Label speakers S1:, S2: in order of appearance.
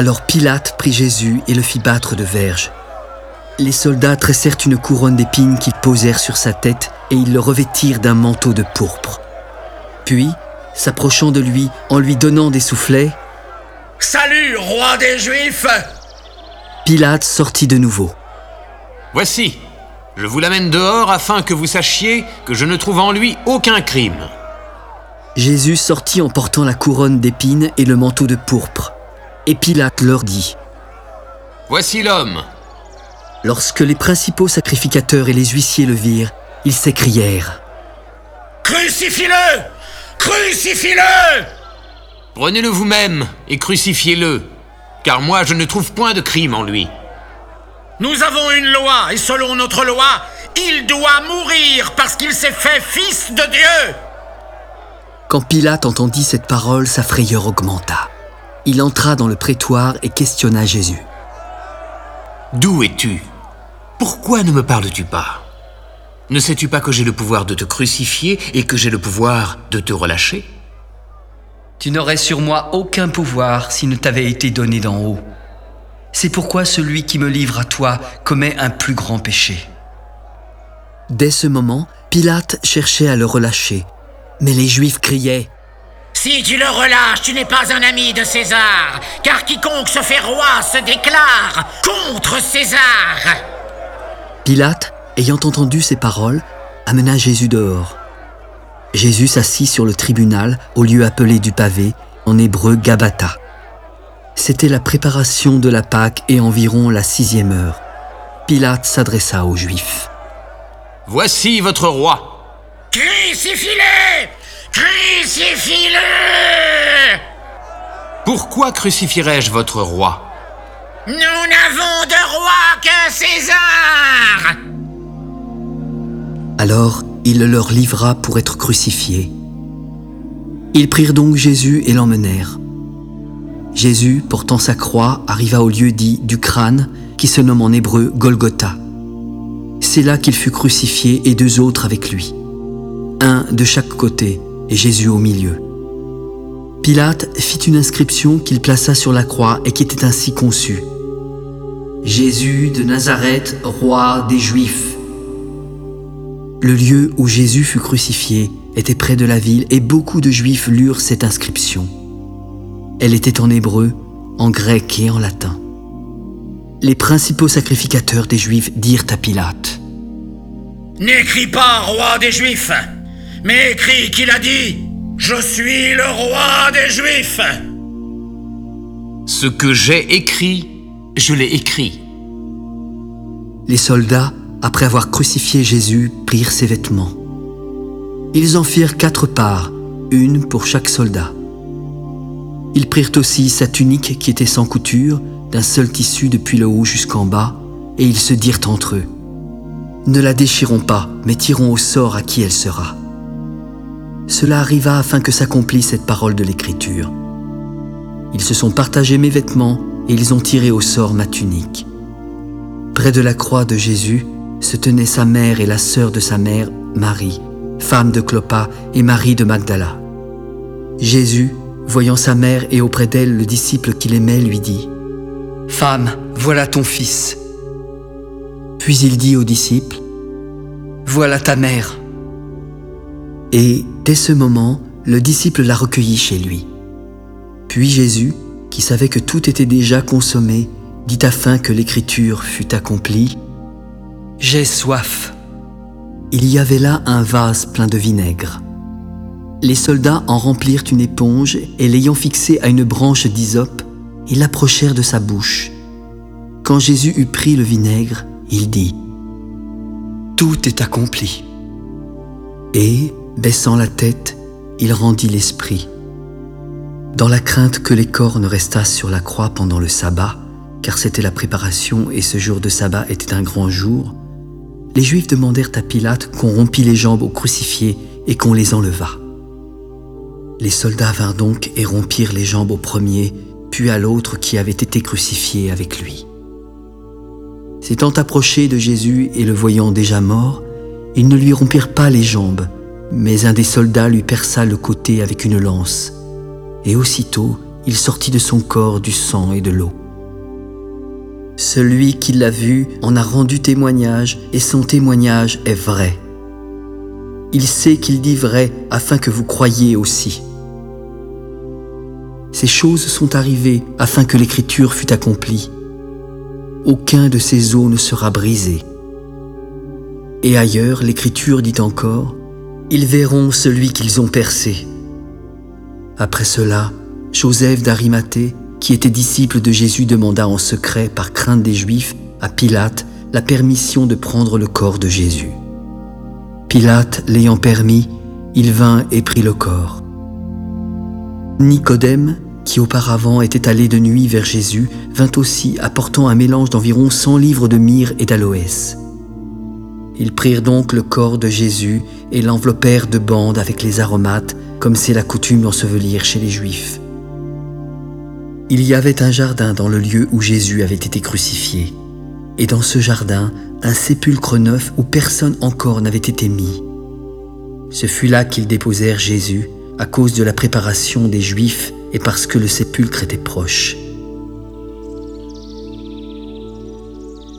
S1: Alors Pilate prit Jésus et le fit battre de verges. Les soldats tressèrent une couronne d'épines qu'ils posèrent sur sa tête et ils le revêtirent d'un manteau de pourpre. Puis, s'approchant de lui en lui donnant des soufflets,
S2: Salut, roi des Juifs
S1: Pilate sortit de nouveau.
S3: Voici, je vous l'amène dehors afin que vous sachiez que je ne trouve en lui aucun crime.
S1: Jésus sortit en portant la couronne d'épines et le manteau de pourpre. Et Pilate leur dit,
S3: Voici l'homme.
S1: Lorsque les principaux sacrificateurs et les huissiers le virent, ils s'écrièrent,
S2: Crucifie-le Crucifie-le
S3: Prenez-le vous-même et crucifiez-le, car moi je ne trouve point de crime en lui.
S2: Nous avons une loi, et selon notre loi, il doit mourir parce qu'il s'est fait fils de Dieu
S1: Quand Pilate entendit cette parole, sa frayeur augmenta. Il entra dans le prétoire et questionna Jésus.
S3: D'où es-tu? Pourquoi ne me parles-tu pas? Ne sais-tu pas que j'ai le pouvoir de te crucifier et que j'ai le pouvoir de te relâcher?
S4: Tu n'aurais sur moi aucun pouvoir s'il ne t'avait été donné d'en haut. C'est pourquoi celui qui me livre à toi commet un plus grand péché.
S1: Dès ce moment, Pilate cherchait à le relâcher. Mais les Juifs criaient
S2: Si tu le relâches, tu n'es pas un ami de César, car quiconque se fait roi se déclare contre César
S1: Pilate, ayant entendu ces paroles, amena Jésus dehors. Jésus s'assit sur le tribunal au lieu appelé du pavé, en hébreu Gabata. C'était la préparation de la Pâque et environ la sixième heure. Pilate s'adressa aux Juifs.
S3: Voici votre roi.
S2: Crucifie-le Crucifie-le
S3: Pourquoi crucifierais-je votre roi?
S2: Nous n'avons de roi que César
S1: Alors il le leur livra pour être crucifié. Ils prirent donc Jésus et l'emmenèrent. Jésus, portant sa croix, arriva au lieu dit du crâne, qui se nomme en hébreu Golgotha. C'est là qu'il fut crucifié et deux autres avec lui, un de chaque côté et Jésus au milieu. Pilate fit une inscription qu'il plaça sur la croix et qui était ainsi conçue. Jésus de Nazareth, roi des Juifs. Le lieu où Jésus fut crucifié était près de la ville et beaucoup de Juifs lurent cette inscription. Elle était en hébreu, en grec et en latin. Les principaux sacrificateurs des Juifs dirent à Pilate,
S2: N'écris pas roi des Juifs, mais écris qu'il a dit Je suis le roi des Juifs
S3: Ce que j'ai écrit, je l'ai écrit.
S1: Les soldats, après avoir crucifié Jésus, prirent ses vêtements. Ils en firent quatre parts, une pour chaque soldat. Ils prirent aussi sa tunique qui était sans couture, d'un seul tissu depuis le haut jusqu'en bas, et ils se dirent entre eux, Ne la déchirons pas, mais tirons au sort à qui elle sera. Cela arriva afin que s'accomplisse cette parole de l'Écriture. Ils se sont partagés mes vêtements, et ils ont tiré au sort ma tunique. Près de la croix de Jésus se tenaient sa mère et la sœur de sa mère, Marie, femme de Clopas, et Marie de Magdala. Jésus, voyant sa mère et auprès d'elle le disciple qu'il aimait, lui dit,
S4: Femme, voilà ton fils.
S1: Puis il dit au disciple,
S4: Voilà ta mère.
S1: Et dès ce moment, le disciple la recueillit chez lui. Puis Jésus, qui savait que tout était déjà consommé, dit afin que l'écriture fût accomplie,
S4: J'ai soif.
S1: Il y avait là un vase plein de vinaigre. Les soldats en remplirent une éponge et l'ayant fixée à une branche d'hysope, ils l'approchèrent de sa bouche. Quand Jésus eut pris le vinaigre, il dit
S4: Tout est accompli.
S1: Et, baissant la tête, il rendit l'esprit. Dans la crainte que les corps ne restassent sur la croix pendant le sabbat, car c'était la préparation et ce jour de sabbat était un grand jour, les Juifs demandèrent à Pilate qu'on rompît les jambes aux crucifiés et qu'on les enlevât. Les soldats vinrent donc et rompirent les jambes au premier, puis à l'autre qui avait été crucifié avec lui. S'étant approchés de Jésus et le voyant déjà mort, ils ne lui rompirent pas les jambes, mais un des soldats lui perça le côté avec une lance, et aussitôt il sortit de son corps du sang et de l'eau. Celui qui l'a vu en a rendu témoignage et son témoignage est vrai. Il sait qu'il dit vrai afin que vous croyiez aussi. Ces choses sont arrivées afin que l'écriture fût accomplie. Aucun de ces os ne sera brisé. Et ailleurs, l'écriture dit encore, Ils verront celui qu'ils ont percé. Après cela, Joseph d'Arimathée, qui était disciple de Jésus, demanda en secret, par crainte des Juifs, à Pilate la permission de prendre le corps de Jésus. Pilate l'ayant permis, il vint et prit le corps. Nicodème, qui auparavant était allé de nuit vers Jésus, vint aussi apportant un mélange d'environ cent livres de myrrhe et d'aloès. Ils prirent donc le corps de Jésus et l'enveloppèrent de bandes avec les aromates, comme c'est la coutume d'ensevelir chez les Juifs. Il y avait un jardin dans le lieu où Jésus avait été crucifié, et dans ce jardin, un sépulcre neuf où personne encore n'avait été mis. Ce fut là qu'ils déposèrent Jésus, à cause de la préparation des Juifs et parce que le sépulcre était proche.